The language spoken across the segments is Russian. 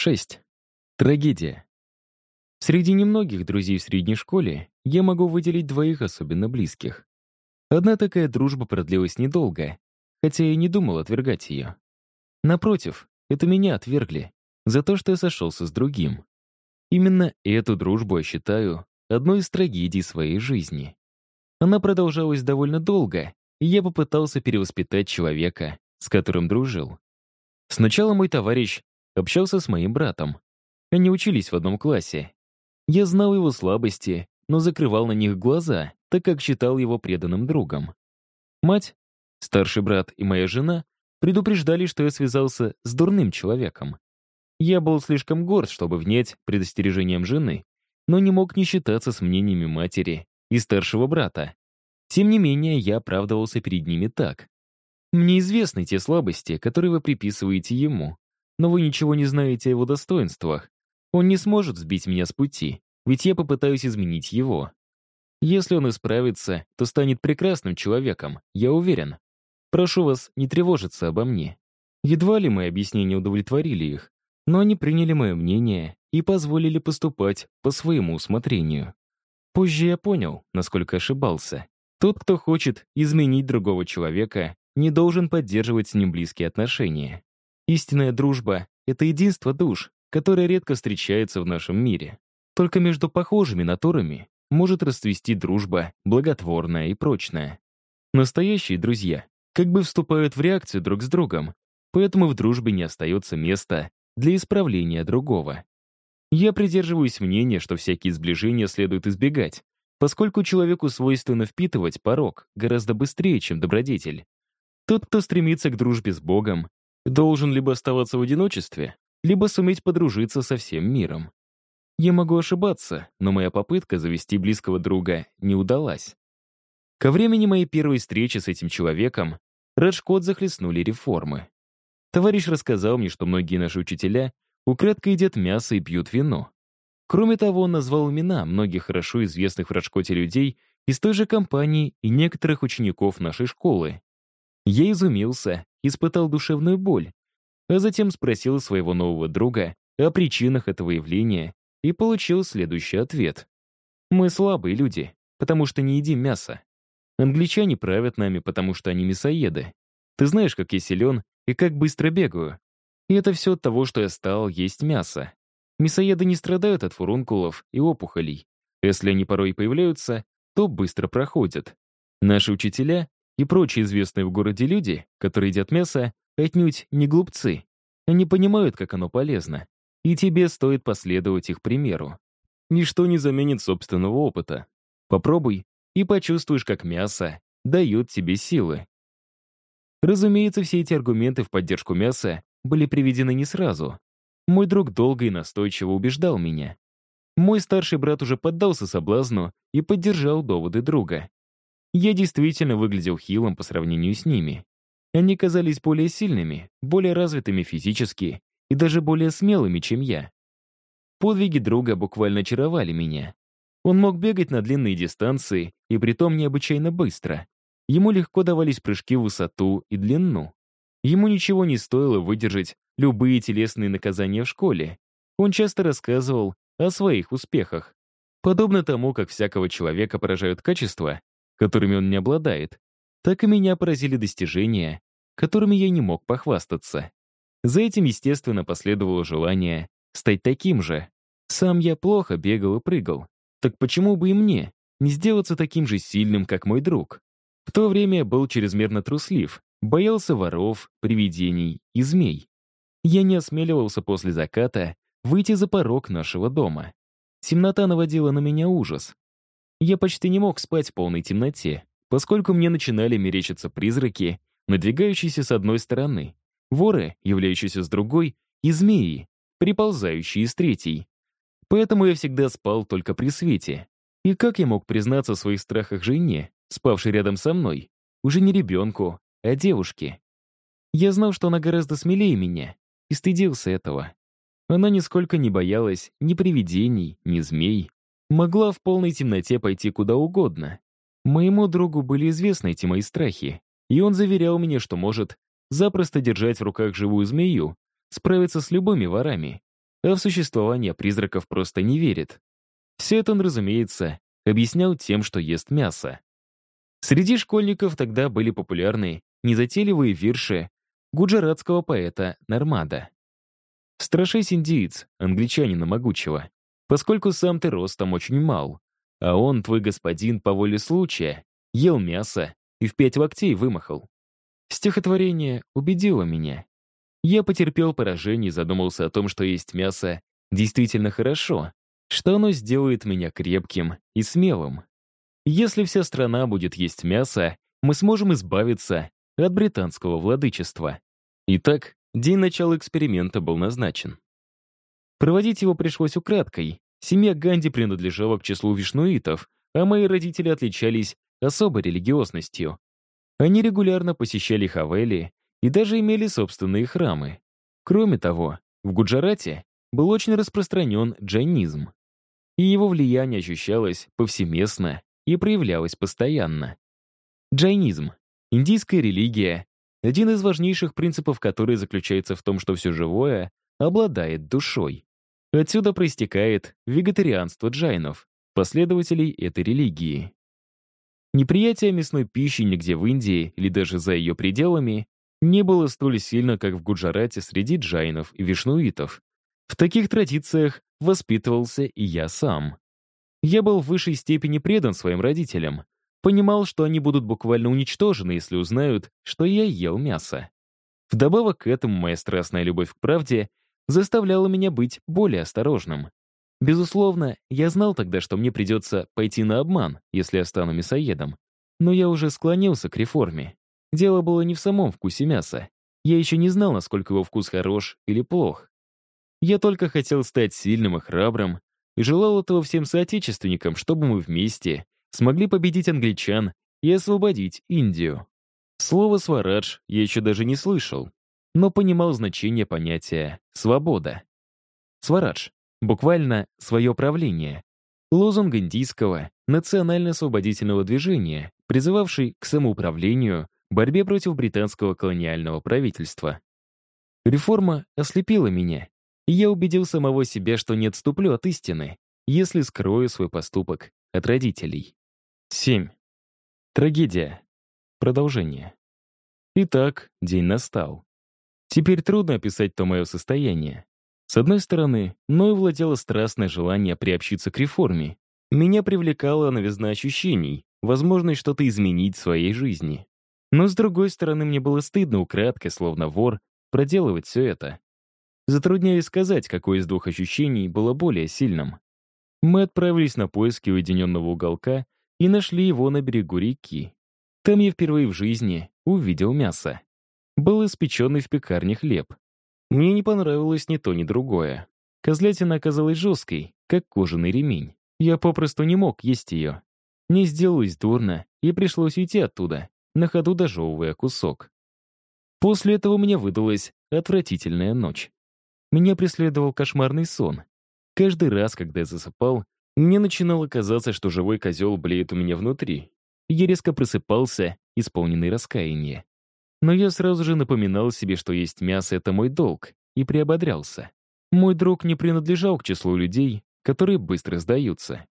6. Трагедия. Среди немногих друзей в средней школе я могу выделить двоих особенно близких. Одна такая дружба продлилась недолго, хотя я не думал отвергать ее. Напротив, это меня отвергли за то, что я сошелся с другим. Именно эту дружбу я считаю одной из трагедий своей жизни. Она продолжалась довольно долго, и я попытался перевоспитать человека, с которым дружил. Сначала мой товарищ Общался с моим братом. Они учились в одном классе. Я знал его слабости, но закрывал на них глаза, так как считал его преданным другом. Мать, старший брат и моя жена предупреждали, что я связался с дурным человеком. Я был слишком горд, чтобы внять предостережением жены, но не мог не считаться с мнениями матери и старшего брата. Тем не менее, я оправдывался перед ними так. Мне известны те слабости, которые вы приписываете ему но вы ничего не знаете о его достоинствах. Он не сможет сбить меня с пути, ведь я попытаюсь изменить его. Если он исправится, то станет прекрасным человеком, я уверен. Прошу вас не тревожиться обо мне. Едва ли мои объяснения удовлетворили их, но они приняли мое мнение и позволили поступать по своему усмотрению. Позже я понял, насколько ошибался. Тот, кто хочет изменить другого человека, не должен поддерживать с ним близкие отношения. Истинная дружба — это единство душ, которое редко встречается в нашем мире. Только между похожими натурами может расцвести дружба, благотворная и прочная. Настоящие друзья как бы вступают в реакцию друг с другом, поэтому в дружбе не остается места для исправления другого. Я придерживаюсь мнения, что всякие сближения следует избегать, поскольку человеку свойственно впитывать порог гораздо быстрее, чем добродетель. Тот, кто стремится к дружбе с Богом, должен либо оставаться в одиночестве, либо суметь подружиться со всем миром. Я могу ошибаться, но моя попытка завести близкого друга не удалась. Ко времени моей первой встречи с этим человеком Раджкот захлестнули реформы. Товарищ рассказал мне, что многие наши учителя украдкой едят мясо и пьют вино. Кроме того, он назвал имена многих хорошо известных в Раджкоте людей из той же компании и некоторых учеников нашей школы. Я изумился испытал душевную боль, а затем спросил своего нового друга о причинах этого явления и получил следующий ответ. «Мы слабые люди, потому что не едим мясо. Англичане правят нами, потому что они мясоеды. Ты знаешь, как я силен и как быстро бегаю. И это все от того, что я стал есть мясо. Мясоеды не страдают от фурункулов и опухолей. Если они порой появляются, то быстро проходят. Наши учителя и прочие известные в городе люди, которые едят мясо, отнюдь не глупцы. Они понимают, как оно полезно. И тебе стоит последовать их примеру. Ничто не заменит собственного опыта. Попробуй и почувствуешь, как мясо дает тебе силы. Разумеется, все эти аргументы в поддержку мяса были приведены не сразу. Мой друг долго и настойчиво убеждал меня. Мой старший брат уже поддался соблазну и поддержал доводы друга. Я действительно выглядел хилым по сравнению с ними. Они казались более сильными, более развитыми физически и даже более смелыми, чем я. Подвиги друга буквально очаровали меня. Он мог бегать на длинные дистанции и притом необычайно быстро. Ему легко давались прыжки в высоту и длину. Ему ничего не стоило выдержать любые телесные наказания в школе. Он часто рассказывал о своих успехах. Подобно тому, как всякого человека поражают качества, которыми он не обладает, так и меня поразили достижения, которыми я не мог похвастаться. За этим, естественно, последовало желание стать таким же. Сам я плохо бегал и прыгал. Так почему бы и мне не сделаться таким же сильным, как мой друг? В то время я был чрезмерно труслив, боялся воров, привидений и змей. Я не осмеливался после заката выйти за порог нашего дома. Темнота наводила на меня ужас, я почти не мог спать в полной темноте, поскольку мне начинали мерещиться призраки, надвигающиеся с одной стороны, воры, являющиеся с другой, и змеи, приползающие с третьей. Поэтому я всегда спал только при свете. И как я мог признаться в своих страхах жене, спавшей рядом со мной, уже не ребенку, а девушке? Я знал, что она гораздо смелее меня, и стыдился этого. Она нисколько не боялась ни привидений, ни змей, могла в полной темноте пойти куда угодно. Моему другу были известны эти мои страхи, и он заверял меня, что может запросто держать в руках живую змею, справиться с любыми ворами. а в существование призраков просто не верит. Все это он, разумеется, объяснял тем, что ест мясо. Среди школьников тогда были популярны незатейливые вирши гуджаратского поэта Нормада. Страшись индиец, англичанина могучего, поскольку сам ты ростом очень мал, а он, твой господин, по воле случая, ел мясо и в пять локтей вымахал. Стихотворение убедило меня. Я потерпел поражение и задумался о том, что есть мясо действительно хорошо, что оно сделает меня крепким и смелым. Если вся страна будет есть мясо, мы сможем избавиться от британского владычества. Итак, день начала эксперимента был назначен. Проводить его пришлось украдкой. Семья Ганди принадлежала к числу вишнуитов, а мои родители отличались особой религиозностью. Они регулярно посещали Хавели и даже имели собственные храмы. Кроме того, в Гуджарате был очень распространен джайнизм, и его влияние ощущалось повсеместно и проявлялось постоянно. Джайнизм — индийская религия, один из важнейших принципов которой заключается в том, что все живое обладает душой. Отсюда проистекает вегетарианство джайнов, последователей этой религии. Неприятие мясной пищи нигде в Индии или даже за ее пределами не было столь сильно, как в Гуджарате среди джайнов и вишнуитов. В таких традициях воспитывался и я сам. Я был в высшей степени предан своим родителям, понимал, что они будут буквально уничтожены, если узнают, что я ел мясо. Вдобавок к этому моя страстная любовь к правде заставляла меня быть более осторожным. Безусловно, я знал тогда, что мне придется пойти на обман, если я стану мясоедом. Но я уже склонился к реформе. Дело было не в самом вкусе мяса. Я еще не знал, насколько его вкус хорош или плох. Я только хотел стать сильным и храбрым, и желал этого всем соотечественникам, чтобы мы вместе смогли победить англичан и освободить Индию. Слово «сварадж» я еще даже не слышал, но понимал значение понятия «свобода». Сварадж — буквально «свое правление», лозунг индийского национально-освободительного движения, призывавший к самоуправлению, борьбе против британского колониального правительства. Реформа ослепила меня, и я убедил самого себя, что не отступлю от истины, если скрою свой поступок от родителей. 7. Трагедия. Продолжение. Итак, день настал. Теперь трудно описать то мое состояние. С одной стороны, мною владело страстное желание приобщиться к реформе. Меня привлекала новизна ощущений, возможность что-то изменить в своей жизни. Но с другой стороны, мне было стыдно украдкой, словно вор, проделывать все это. Затрудняюсь сказать, какое из двух ощущений было более сильным. Мы отправились на поиски уединенного уголка и нашли его на берегу реки. Там я впервые в жизни увидел мясо. Был испеченный в пекарне хлеб. Мне не понравилось ни то, ни другое. Козлятина оказалась жесткой, как кожаный ремень. Я попросту не мог есть ее. Мне сделалось дурно, и пришлось уйти оттуда, на ходу дожевывая кусок. После этого мне выдалась отвратительная ночь. Меня преследовал кошмарный сон. Каждый раз, когда я засыпал, мне начинало казаться, что живой козел блеет у меня внутри. Я резко просыпался, исполненный раскаяния. Но я сразу же напоминал себе, что есть мясо — это мой долг, и приободрялся. Мой друг не принадлежал к числу людей, которые быстро сдаются.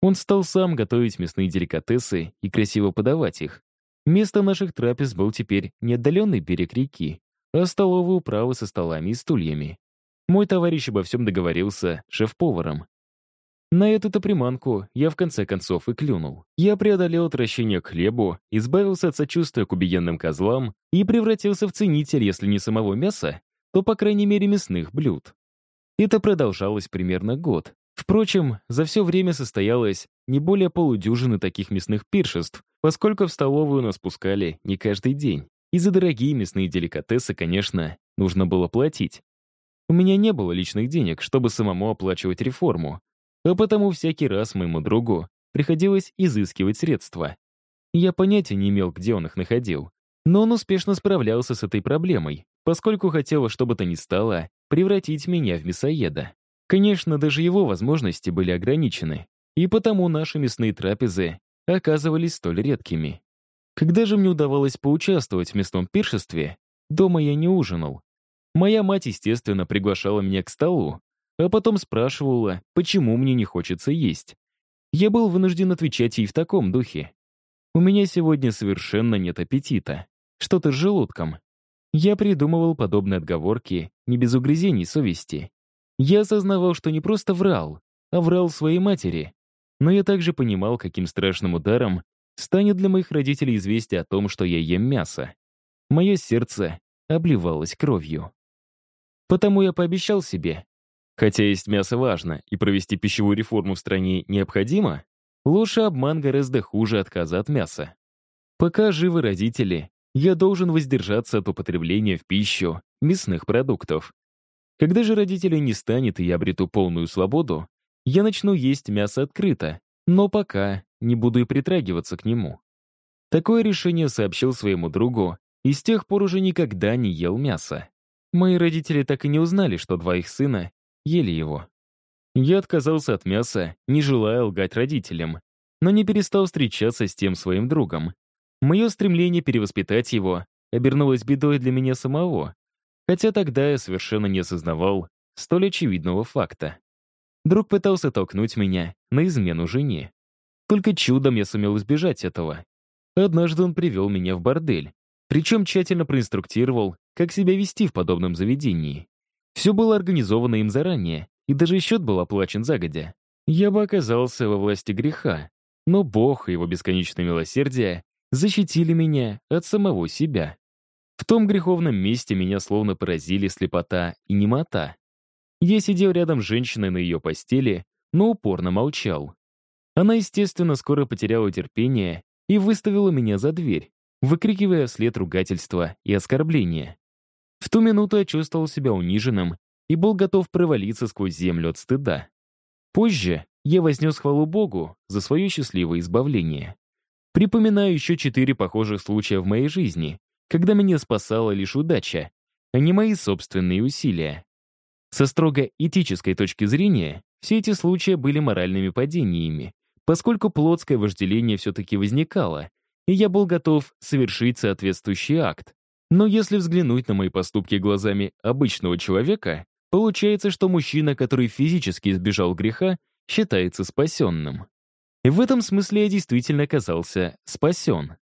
Он стал сам готовить мясные деликатесы и красиво подавать их. Место наших трапез был теперь не отдаленный берег реки, а столовая управа со столами и стульями. Мой товарищ обо всем договорился шеф-поваром. На эту-то приманку я в конце концов и клюнул. Я преодолел отвращение к хлебу, избавился от сочувствия к убиенным козлам и превратился в ценитель, если не самого мяса, то, по крайней мере, мясных блюд. Это продолжалось примерно год. Впрочем, за все время состоялось не более полудюжины таких мясных пиршеств, поскольку в столовую нас пускали не каждый день. И за дорогие мясные деликатесы, конечно, нужно было платить. У меня не было личных денег, чтобы самому оплачивать реформу, а потому всякий раз моему другу приходилось изыскивать средства. Я понятия не имел, где он их находил, но он успешно справлялся с этой проблемой, поскольку хотел, чтобы то ни стало, превратить меня в мясоеда. Конечно, даже его возможности были ограничены, и потому наши мясные трапезы оказывались столь редкими. Когда же мне удавалось поучаствовать в мясном пиршестве, дома я не ужинал, Моя мать, естественно, приглашала меня к столу, а потом спрашивала, почему мне не хочется есть. Я был вынужден отвечать ей в таком духе. У меня сегодня совершенно нет аппетита. Что-то с желудком. Я придумывал подобные отговорки не без угрызений совести. Я осознавал, что не просто врал, а врал своей матери. Но я также понимал, каким страшным ударом станет для моих родителей известие о том, что я ем мясо. Мое сердце обливалось кровью. Потому я пообещал себе, хотя есть мясо важно и провести пищевую реформу в стране необходимо, и обман гораздо хуже отказа от мяса. Пока живы родители, я должен воздержаться от употребления в пищу мясных продуктов. Когда же родителей не станет и я обрету полную свободу, я начну есть мясо открыто, но пока не буду и притрагиваться к нему. Такое решение сообщил своему другу и с тех пор уже никогда не ел мясо. Мои родители так и не узнали, что два их сына ели его. Я отказался от мяса, не желая лгать родителям, но не перестал встречаться с тем своим другом. Мое стремление перевоспитать его обернулось бедой для меня самого, хотя тогда я совершенно не осознавал столь очевидного факта. Друг пытался толкнуть меня на измену жене. Только чудом я сумел избежать этого. Однажды он привел меня в бордель, причем тщательно проинструктировал, как себя вести в подобном заведении. Все было организовано им заранее, и даже счет был оплачен загодя. Я бы оказался во власти греха, но Бог и его бесконечное милосердие защитили меня от самого себя. В том греховном месте меня словно поразили слепота и немота. Я сидел рядом с женщиной на ее постели, но упорно молчал. Она, естественно, скоро потеряла терпение и выставила меня за дверь, выкрикивая вслед ругательства и оскорбления. В ту минуту я чувствовал себя униженным и был готов провалиться сквозь землю от стыда. Позже я вознес хвалу Богу за свое счастливое избавление. Припоминаю еще четыре похожих случая в моей жизни, когда меня спасала лишь удача, а не мои собственные усилия. Со строго этической точки зрения, все эти случаи были моральными падениями, поскольку плотское вожделение все-таки возникало, и я был готов совершить соответствующий акт. Но если взглянуть на мои поступки глазами обычного человека, получается, что мужчина, который физически избежал греха, считается спасенным. В этом смысле я действительно оказался спасен.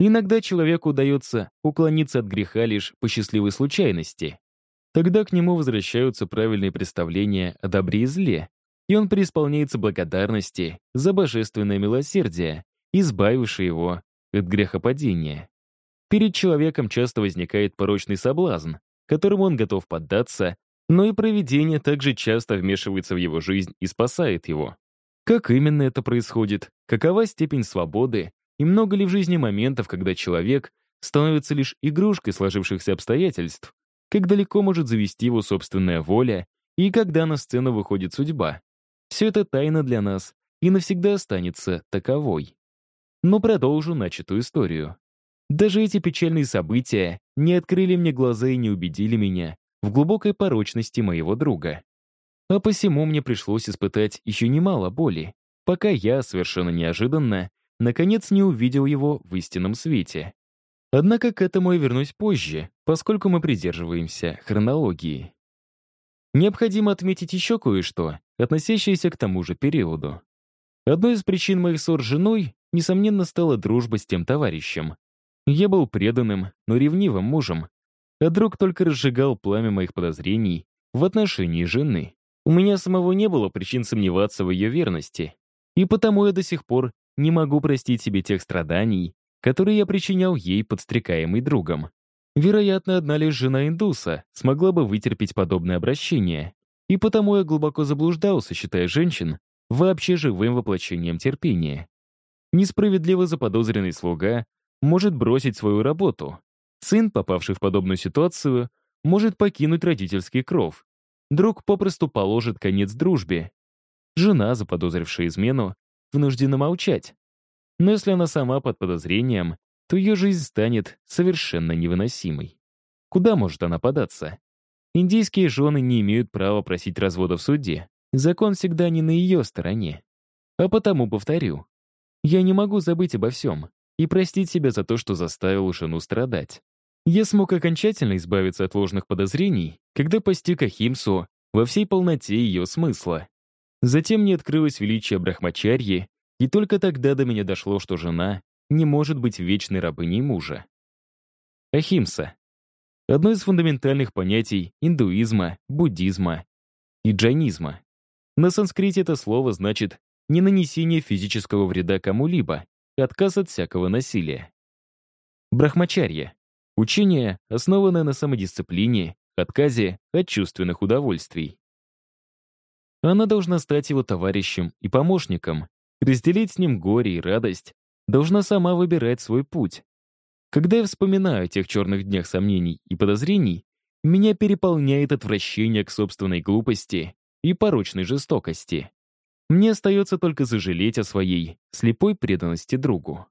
Иногда человеку удается уклониться от греха лишь по счастливой случайности. Тогда к нему возвращаются правильные представления о добре и зле, и он преисполняется благодарности за божественное милосердие, избавившее его от грехопадения. Перед человеком часто возникает порочный соблазн, которому он готов поддаться, но и провидение также часто вмешивается в его жизнь и спасает его. Как именно это происходит, какова степень свободы и много ли в жизни моментов, когда человек становится лишь игрушкой сложившихся обстоятельств, как далеко может завести его собственная воля и когда на сцену выходит судьба. Все это тайна для нас и навсегда останется таковой. Но продолжу начатую историю. Даже эти печальные события не открыли мне глаза и не убедили меня в глубокой порочности моего друга. А посему мне пришлось испытать еще немало боли, пока я, совершенно неожиданно, наконец не увидел его в истинном свете. Однако к этому я вернусь позже, поскольку мы придерживаемся хронологии. Необходимо отметить еще кое-что, относящееся к тому же периоду. Одной из причин моих ссор с женой, несомненно, стала дружба с тем товарищем. Я был преданным, но ревнивым мужем, а друг только разжигал пламя моих подозрений в отношении жены. У меня самого не было причин сомневаться в ее верности, и потому я до сих пор не могу простить себе тех страданий, которые я причинял ей, подстрекаемый другом. Вероятно, одна лишь жена индуса смогла бы вытерпеть подобное обращение, и потому я глубоко заблуждался, считая женщин вообще живым воплощением терпения. Несправедливо заподозренный слуга может бросить свою работу. Сын, попавший в подобную ситуацию, может покинуть родительский кров, друг попросту положит конец дружбе. Жена, заподозрившая измену, вынуждена молчать. Но если она сама под подозрением, то ее жизнь станет совершенно невыносимой. Куда может она податься? Индийские жены не имеют права просить развода в суде. Закон всегда не на ее стороне. А потому повторю. Я не могу забыть обо всем и простить себя за то, что заставил жену страдать. Я смог окончательно избавиться от ложных подозрений, когда постиг Ахимсу во всей полноте ее смысла. Затем мне открылось величие Брахмачарьи, и только тогда до меня дошло, что жена не может быть вечной рабыней мужа. Ахимса. Одно из фундаментальных понятий индуизма, буддизма и джайнизма. На санскрите это слово значит не нанесение физического вреда кому-либо, отказ от всякого насилия. Брахмачарья. Учение, основанное на самодисциплине, отказе от чувственных удовольствий. Она должна стать его товарищем и помощником, разделить с ним горе и радость, должна сама выбирать свой путь. Когда я вспоминаю о тех черных днях сомнений и подозрений, меня переполняет отвращение к собственной глупости и порочной жестокости. Мне остается только сожалеть о своей слепой преданности другу.